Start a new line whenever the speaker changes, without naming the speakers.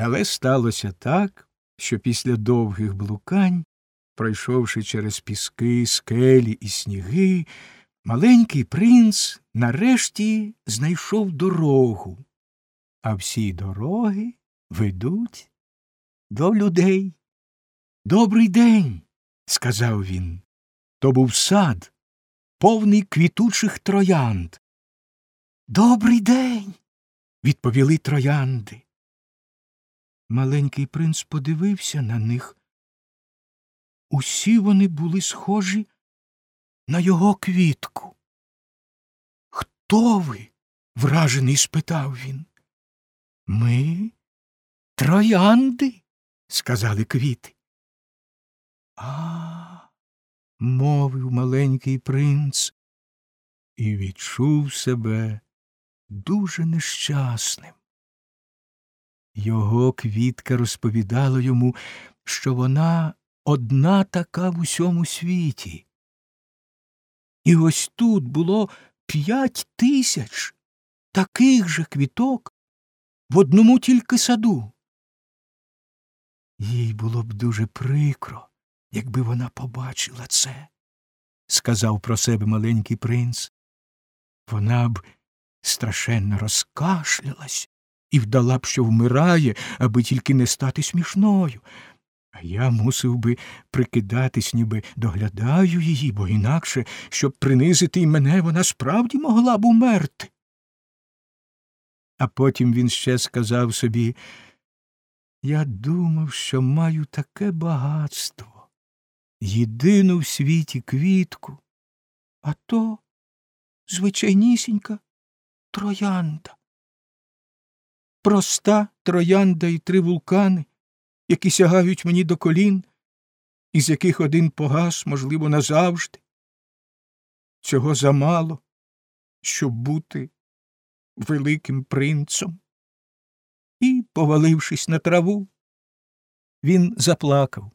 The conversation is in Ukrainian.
Але сталося так, що після довгих блукань, пройшовши через піски, скелі і сніги, маленький принц нарешті знайшов дорогу, а всі дороги ведуть до людей. Добрий день, сказав він. То був сад, повний квітучих троянд. Добрий день, відповіли троянди. Маленький принц подивився на них. Усі вони були схожі на його квітку. Хто ви? вражений спитав він. Ми троянди, сказали квіти. А, мовив маленький принц і відчув себе дуже нещасним. Його квітка розповідала йому, що вона одна така в усьому світі. І ось тут було п'ять тисяч таких же квіток в одному тільки саду. Їй було б дуже прикро, якби вона побачила це, сказав про себе маленький принц. Вона б страшенно розкашлялась і вдала б, що вмирає, аби тільки не стати смішною. А я мусив би прикидатись, ніби доглядаю її, бо інакше, щоб принизити й мене, вона справді могла б умерти. А потім він ще сказав собі я думав, що маю таке багатство, єдину в світі квітку, а то звичайнісінька троянда. Проста троянда і три вулкани, які сягають мені до колін, із яких один погас, можливо, назавжди. Цього замало, щоб бути великим принцом. І, повалившись на траву, він заплакав.